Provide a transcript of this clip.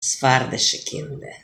Svarda Şeklinde